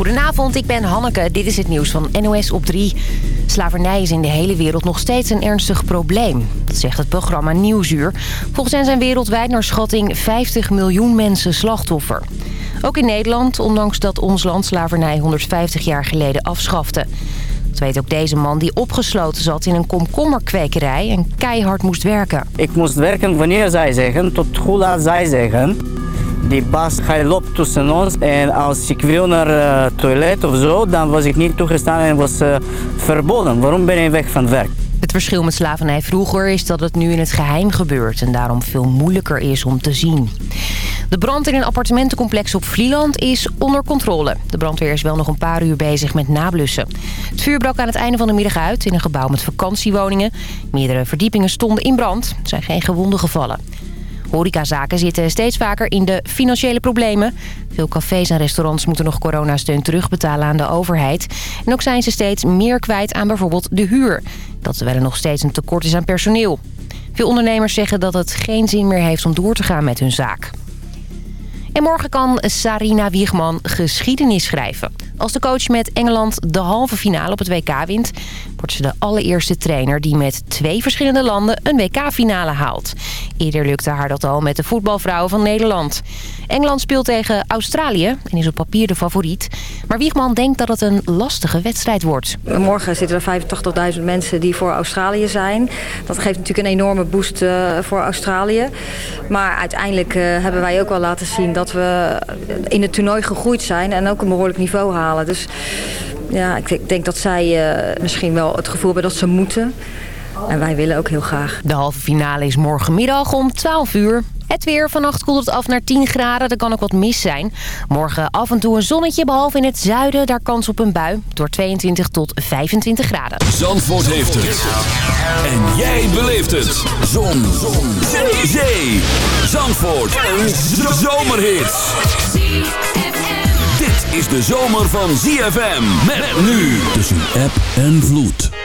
Goedenavond, ik ben Hanneke. Dit is het nieuws van NOS op 3. Slavernij is in de hele wereld nog steeds een ernstig probleem. Dat zegt het programma Nieuwsuur. Volgens hen zijn wereldwijd naar schatting 50 miljoen mensen slachtoffer. Ook in Nederland, ondanks dat ons land slavernij 150 jaar geleden afschafte. Dat weet ook deze man die opgesloten zat in een komkommerkwekerij en keihard moest werken. Ik moest werken wanneer zij zeggen, tot hoe laat zij zeggen. Die baas, hij loopt tussen ons en als ik wil naar het toilet of zo, dan was ik niet toegestaan en was uh, verboden. Waarom ben je weg van het werk? Het verschil met slavernij vroeger is dat het nu in het geheim gebeurt... en daarom veel moeilijker is om te zien. De brand in een appartementencomplex op Vlieland is onder controle. De brandweer is wel nog een paar uur bezig met nablussen. Het vuur brak aan het einde van de middag uit in een gebouw met vakantiewoningen. Meerdere verdiepingen stonden in brand. Er zijn geen gewonden gevallen. Horecazaken zitten steeds vaker in de financiële problemen. Veel cafés en restaurants moeten nog coronasteun terugbetalen aan de overheid. En ook zijn ze steeds meer kwijt aan bijvoorbeeld de huur. Dat terwijl er nog steeds een tekort is aan personeel. Veel ondernemers zeggen dat het geen zin meer heeft om door te gaan met hun zaak. En morgen kan Sarina Wiegman geschiedenis schrijven. Als de coach met Engeland de halve finale op het WK wint... wordt ze de allereerste trainer die met twee verschillende landen een WK-finale haalt. Eerder lukte haar dat al met de voetbalvrouwen van Nederland. Engeland speelt tegen Australië en is op papier de favoriet. Maar Wiegman denkt dat het een lastige wedstrijd wordt. Morgen zitten er 85.000 mensen die voor Australië zijn. Dat geeft natuurlijk een enorme boost uh, voor Australië. Maar uiteindelijk uh, hebben wij ook wel laten zien dat we in het toernooi gegroeid zijn... en ook een behoorlijk niveau halen. Dus ja, ik denk dat zij uh, misschien wel het gevoel hebben dat ze moeten... En wij willen ook heel graag. De halve finale is morgenmiddag om 12 uur. Het weer. Vannacht koelt het af naar 10 graden. Er kan ook wat mis zijn. Morgen af en toe een zonnetje, behalve in het zuiden. Daar kans op een bui. Door 22 tot 25 graden. Zandvoort heeft het. En jij beleeft het. Zon. Zon. Zee. Zee. Zandvoort. Een zomerhit. Dit is de zomer van ZFM. Met nu tussen app en vloed.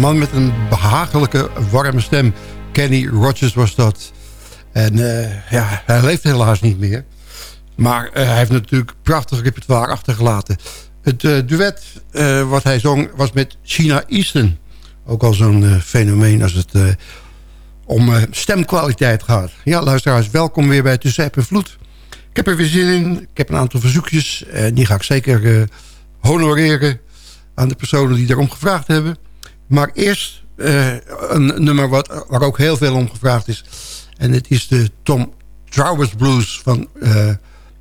Een man met een behagelijke, warme stem. Kenny Rogers was dat. En eh, ja, hij leeft helaas niet meer. Maar eh, hij heeft natuurlijk prachtig repertoire achtergelaten. Het eh, duet wat hij zong was met China Easton. Ook al zo'n fenomeen als het om stemkwaliteit gaat. Ja, luisteraars, welkom weer bij Tussen App Vloed. Ik heb er weer zin in. Ik heb een aantal verzoekjes. En die ga ik zeker honoreren aan de personen die daarom gevraagd hebben. Maar eerst eh, een nummer wat, waar ook heel veel om gevraagd is. En het is de Tom Towers Blues van eh,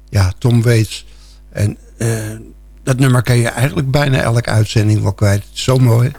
ja, Tom Waits. En eh, dat nummer kan je eigenlijk bijna elke uitzending wel kwijt. Zo mooi.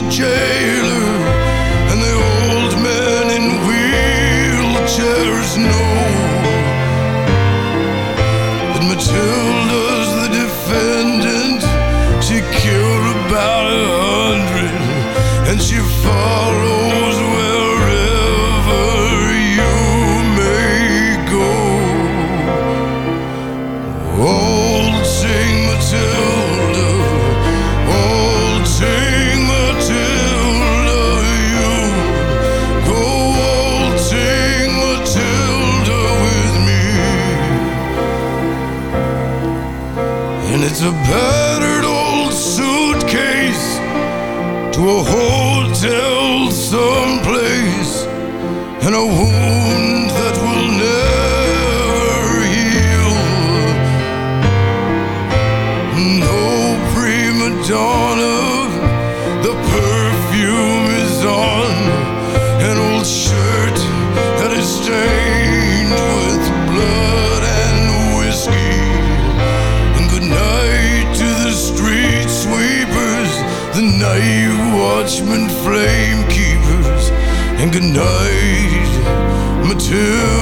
The jailer flame keepers. And good night, Matilda.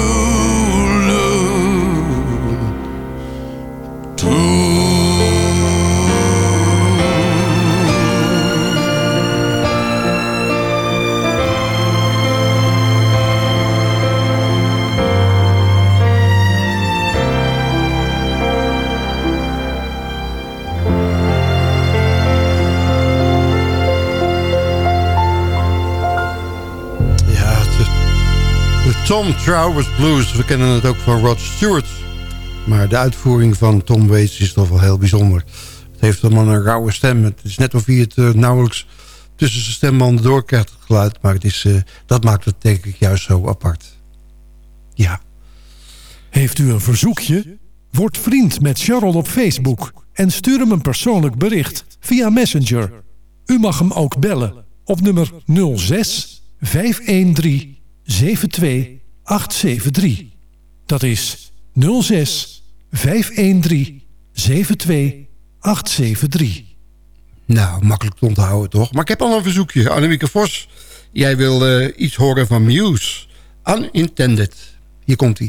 Tom Towers Blues. We kennen het ook van Rod Stewart. Maar de uitvoering van Tom Waits is toch wel heel bijzonder. Het heeft allemaal een rauwe stem. Het is net of hij het eh, nauwelijks tussen zijn stembanden doorkrijgt het geluid. Maar het is, eh, dat maakt het denk ik juist zo apart. Ja. Heeft u een verzoekje? Word vriend met Charles op Facebook en stuur hem een persoonlijk bericht via Messenger. U mag hem ook bellen op nummer 06 513 72873. Dat is 06 513 72873. Nou, makkelijk te onthouden toch? Maar ik heb al een verzoekje. Annemieke Vos, jij wil eh, iets horen van Muse. Unintended. Hier komt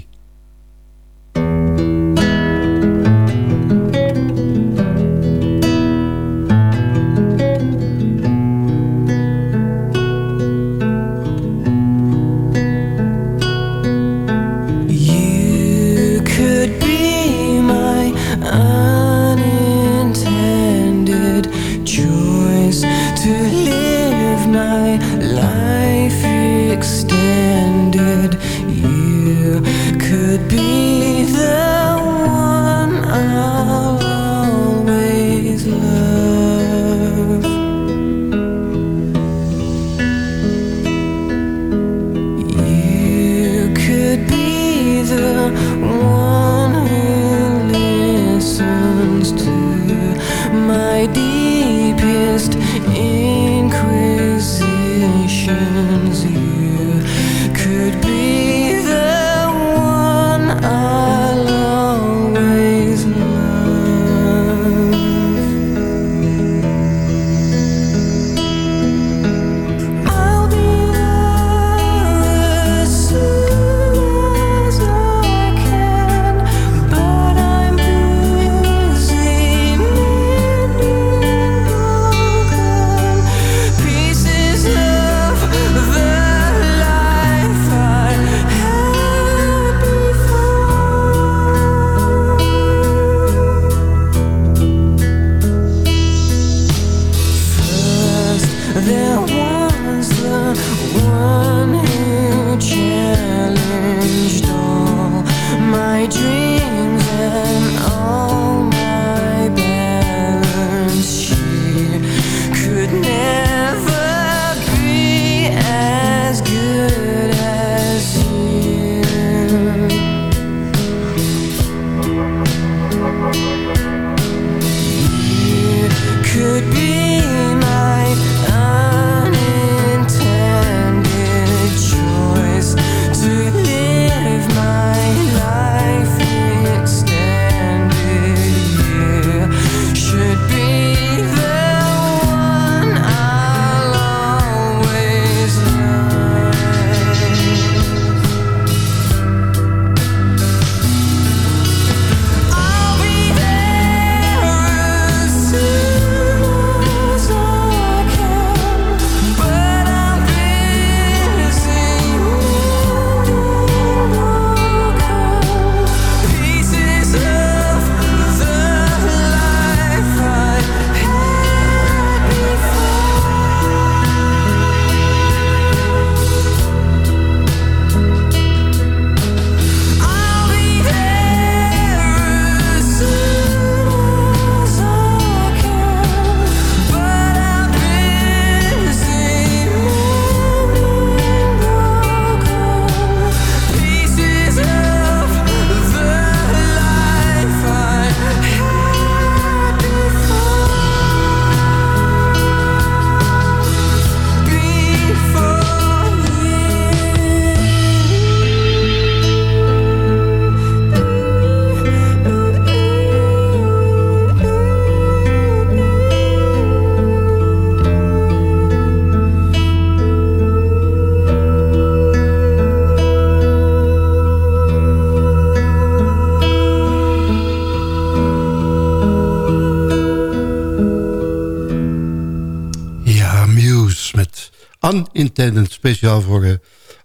Speciaal voor uh,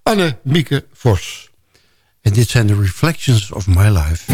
Anne Mieke Vos. En dit zijn de Reflections of My Life.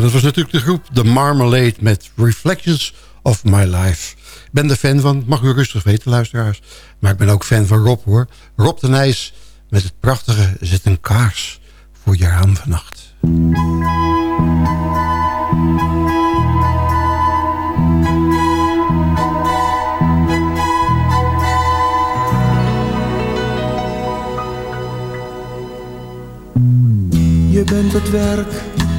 Dat was natuurlijk de groep The Marmalade met Reflections of My Life. Ik ben er fan van, mag u rustig weten luisteraars. Maar ik ben ook fan van Rob hoor. Rob de Nijs met het prachtige Zet een kaars voor je raam vannacht. Je bent het werk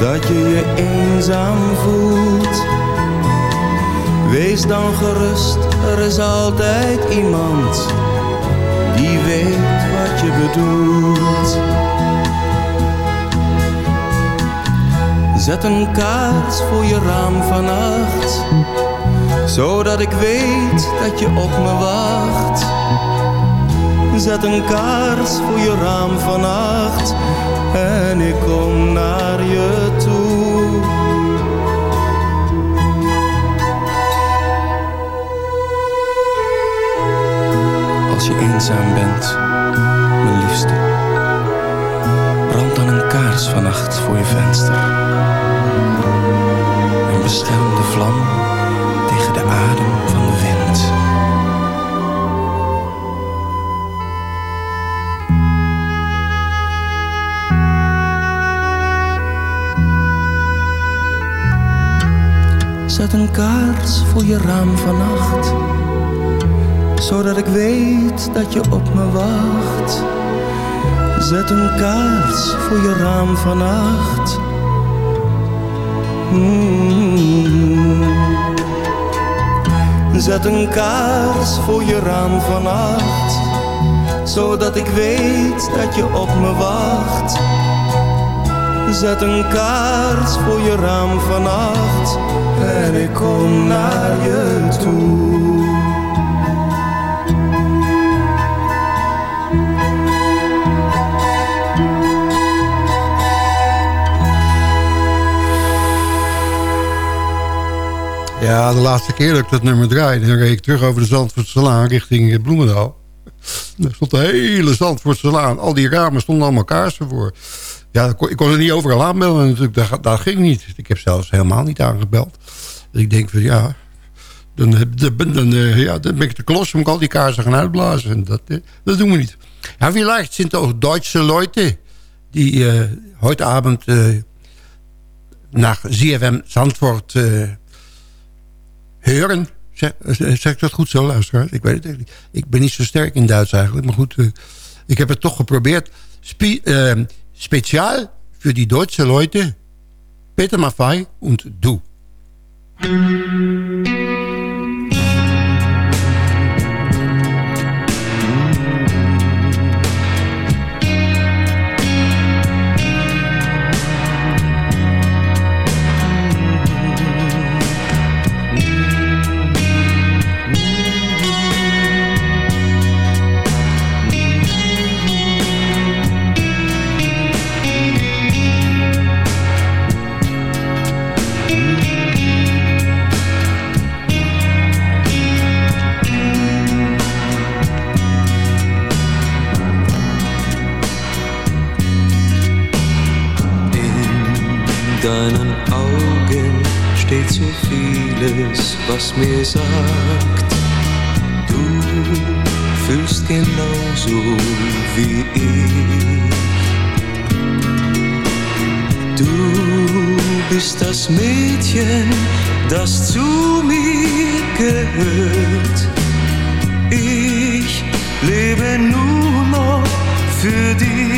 Dat je je eenzaam voelt. Wees dan gerust, er is altijd iemand die weet wat je bedoelt. Zet een kaars voor je raam vannacht, zodat ik weet dat je op me wacht. Zet een kaars voor je raam vannacht en ik kom naar je toe. Als je eenzaam bent, mijn liefste, brand dan een kaars vannacht voor je venster. En bescherm de vlam tegen de adem Zet een kaars voor je raam vannacht, zodat ik weet dat je op me wacht. Zet een kaars voor je raam vannacht. Mm. Zet een kaars voor je raam vannacht, zodat ik weet dat je op me wacht. Zet een kaars voor je raam vannacht en ik kom naar je toe. Ja, de laatste keer dat ik dat nummer draaide... dan reed ik terug over de Zandvoortselaan richting Bloemendaal. Er stond de hele Zandvoortselaan. Al die ramen stonden allemaal kaarsen voor. Ja, ik kon, er niet overal aanbellen natuurlijk. Dat, dat ging niet. Ik heb zelfs helemaal niet aangebeld. Dus ik denk van ja... Dan, dan, dan, eh, ja, dan ben ik te klos om al die kaarsen gaan uitblazen. En dat, eh, dat doen we niet. Ja, vielleicht sind auch deutsche Leute... die uh, heute Abend uh, nach ZFM Zandvoort... Uh. Zeg, ik dat goed zo, luisteraars? Ik weet het niet. Ik ben niet zo sterk in Duits eigenlijk. Maar goed, ik heb het toch geprobeerd. Spe speciaal voor die Duitse Leute. Peter Maffay und du. Deinen Augen steht so vieles, was mir sagt, du fühlst genauso wie ich. Du bist das Mädchen, das zu mir gehört. Ich lebe nur noch für dich.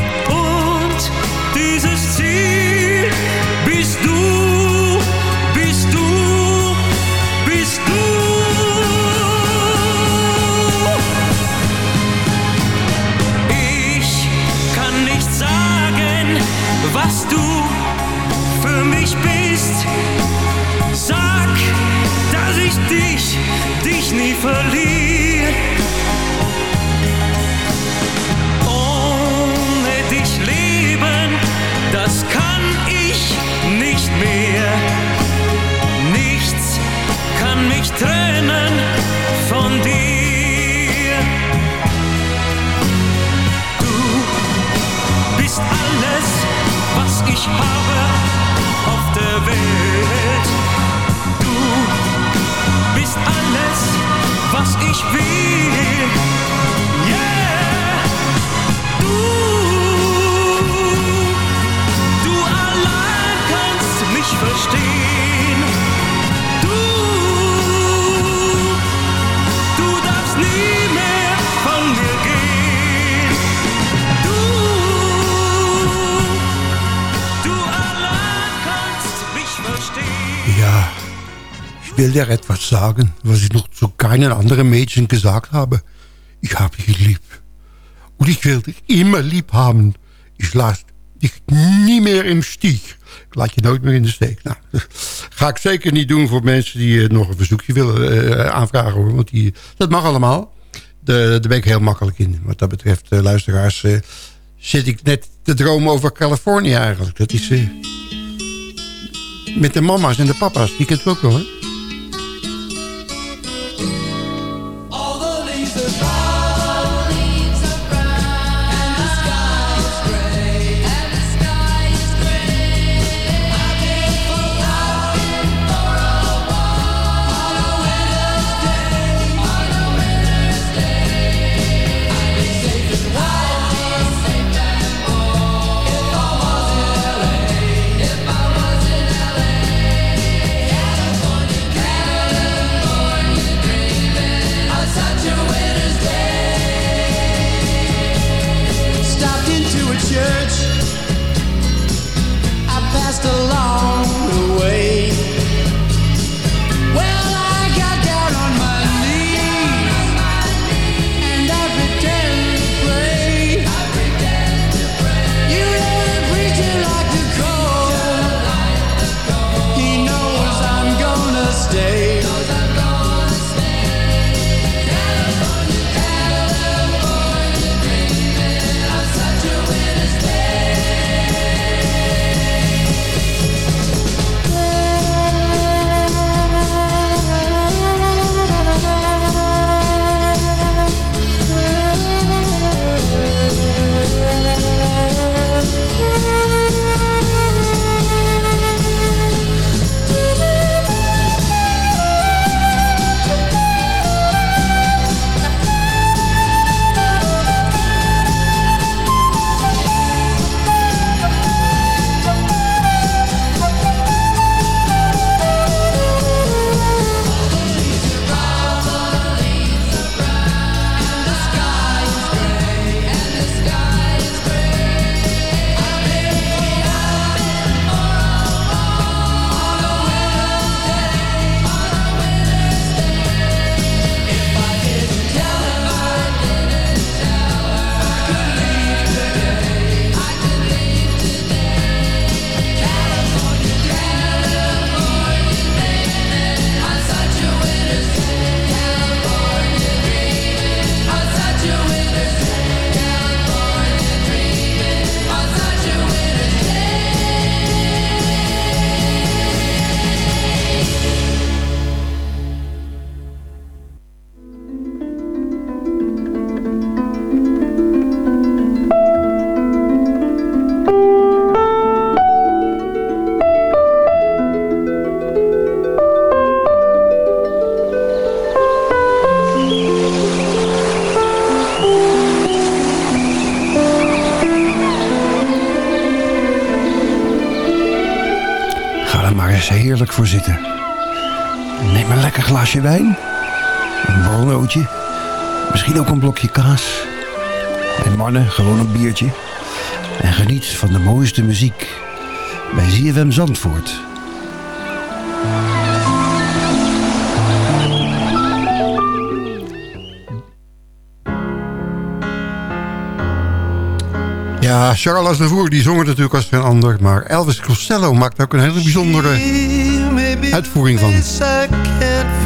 etwas sagen, was ich noch zu keinem anderen Mädchen gesagt habe. Ich habe dich lieb. Und ich will dich immer lieb haben. Ich laat dich niet meer im Stich. Ik laat je nooit meer in de steek. Nou, ga ik zeker niet doen voor mensen die eh, nog een verzoekje willen eh, aanvragen. Want die, dat mag allemaal. De, daar ben ik heel makkelijk in. Wat dat betreft, eh, luisteraars, zit ik net te dromen over Californië eigenlijk. Dat is... met de mama's en de papa's. Die kent u ook wel, hè? Glaasje wijn. Een borrelnootje. Misschien ook een blokje kaas. En mannen, gewoon een biertje. En geniet van de mooiste muziek. Bij ZFM Zandvoort. Ja, Charles Aznavour die zong het natuurlijk als geen ander. Maar Elvis Costello maakt ook een hele bijzondere uitvoering van.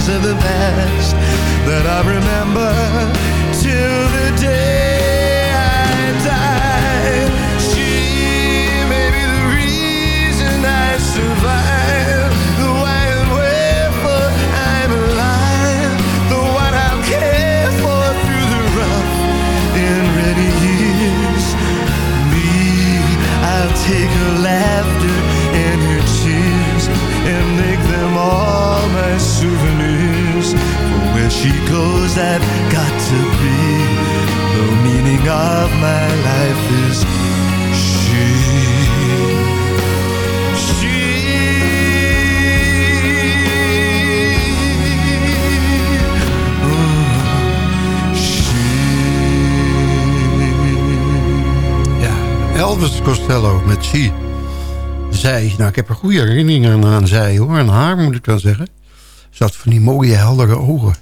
Shadows of Costello met She. Zij, nou ik heb er goede herinneringen aan zij hoor. En haar moet ik dan zeggen. Ze had van die mooie heldere ogen.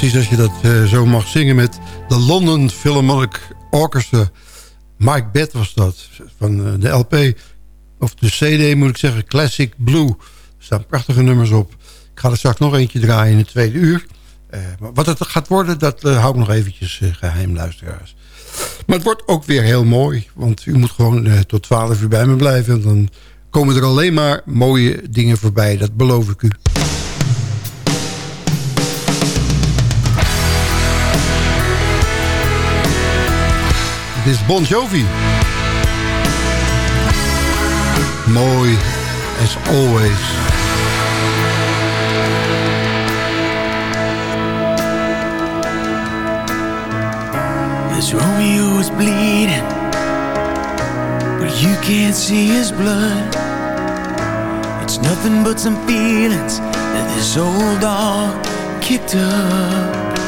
Fantastisch als je dat eh, zo mag zingen met de London Philharmonic Orchestra. Mike Bett was dat, van eh, de LP, of de CD moet ik zeggen, Classic Blue. Er staan prachtige nummers op. Ik ga er straks nog eentje draaien in het tweede uur. Eh, maar wat het gaat worden, dat hou ik nog eventjes eh, geheim, luisteraars. Maar het wordt ook weer heel mooi, want u moet gewoon tot 12 uur bij me blijven. En dan komen er alleen maar mooie dingen voorbij, dat beloof ik u. Dit is Bon Jovi. Mooi, as always. This Romeo is bleeding, but you can't see his blood. It's nothing but some feelings that this old dog kicked up.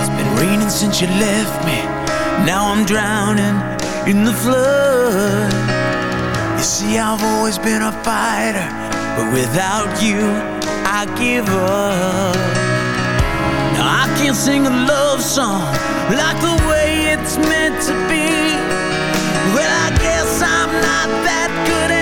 It's been raining since you left me. Now I'm drowning in the flood. You see, I've always been a fighter, but without you, I give up. Now I can't sing a love song like the way it's meant to be. Well, I guess I'm not that good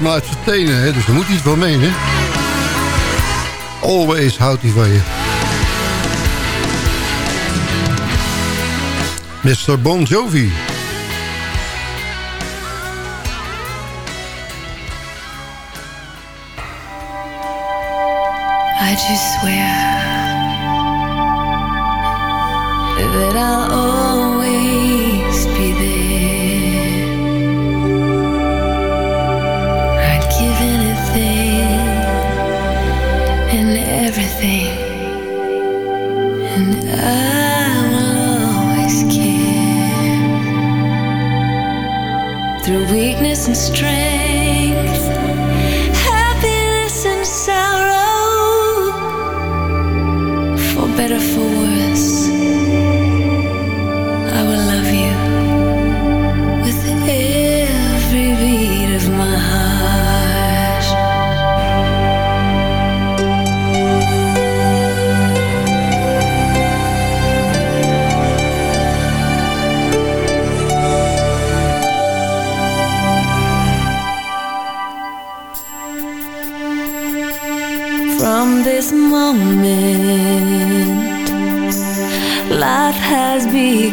helemaal uit zijn tenen, hè? dus er moet iets van menen. Always houdt hij van je. Mr. Bon Jovi. I just swear that I'll always and strength, happiness and sorrow, for better, for worse.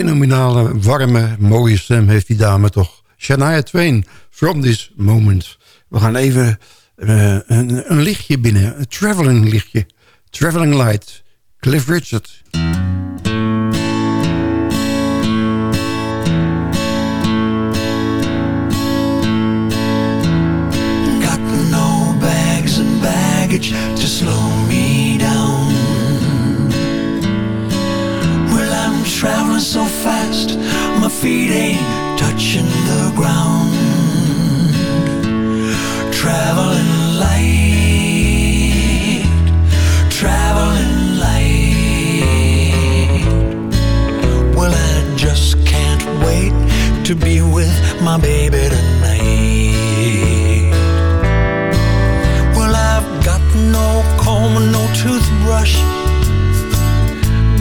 Fenomenale, warme, mooie stem heeft die dame toch. Shania Twain, From This Moment. We gaan even uh, een, een, lichtje binnen, een traveling lichtje. Traveling Light, Cliff Richard. Got no bags and baggage feet ain't touching the ground. Traveling light, traveling light. Well, I just can't wait to be with my baby tonight. Well, I've got no comb, no toothbrush,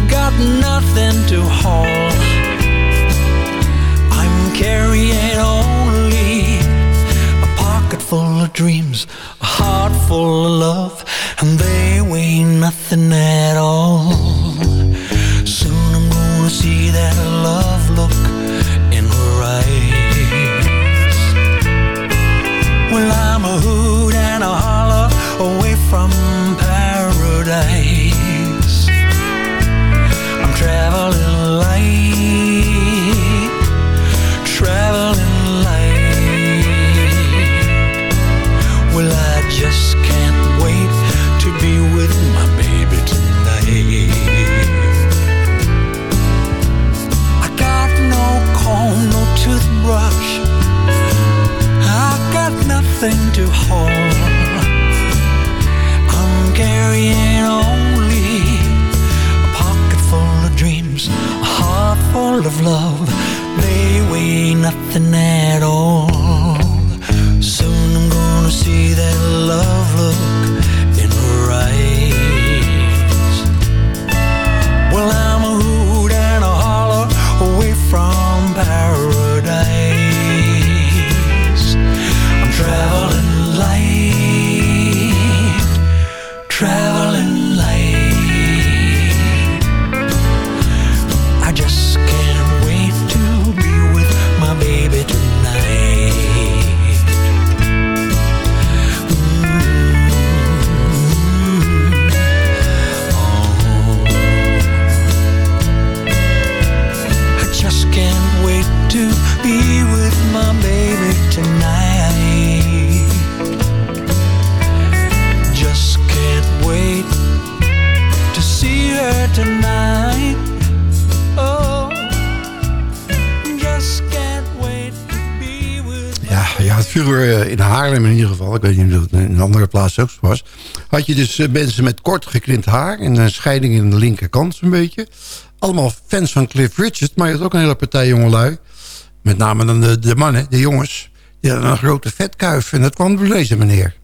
got nothing to haul. Carrying only a pocket full of dreams, a heart full of love, and they weigh nothing at all. Soon I'm gonna see that love look andere ook zo was... had je dus eh, mensen met kort geknipt haar... en een scheiding in de linkerkant zo'n beetje. Allemaal fans van Cliff Richard... maar je had ook een hele partij jongelui... met name dan de, de mannen, de jongens... die hadden een grote vetkuif en dat kwam door deze meneer.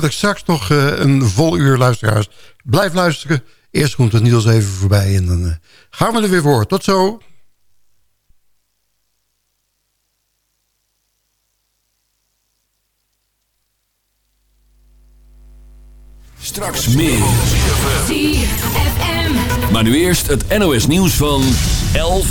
Ben ik straks nog eh, een vol uur luisteraars. Blijf luisteren. Eerst komt het Niels even voorbij en dan eh, gaan we er weer voor. Tot zo. Straks meer. Maar nu eerst het NOS nieuws van 11